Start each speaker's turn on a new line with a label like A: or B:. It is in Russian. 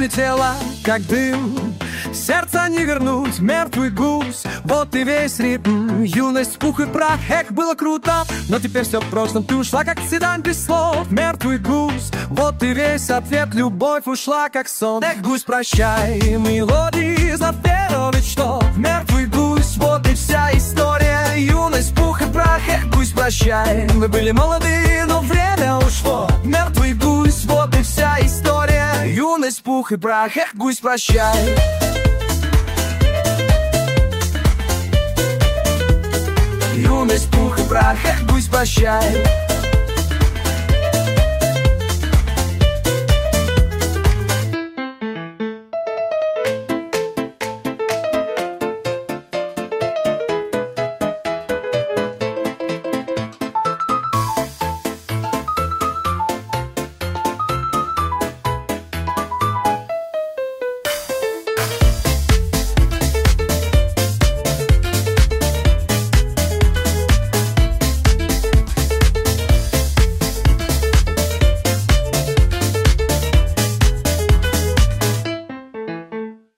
A: улетела, как дым. Сердце не вернуть, мертвый гусь. Вот и весь ритм, юность, пух и прах. Эх, было круто, но теперь все в прошлом Ты ушла, как седан без слов, мертвый гусь Вот и весь ответ, любовь ушла, как сон. Эх, гусь, прощай, мелодии запела мечтов Мертвый гусь, вот и вся история. Юность, пух и прах, эх, гусь, прощай. Вы были молоды, но время ушло. Мертвый Юность, пух и прах, эх, гусь, прощай. Юность, пух и прах, эх, гусь, прощай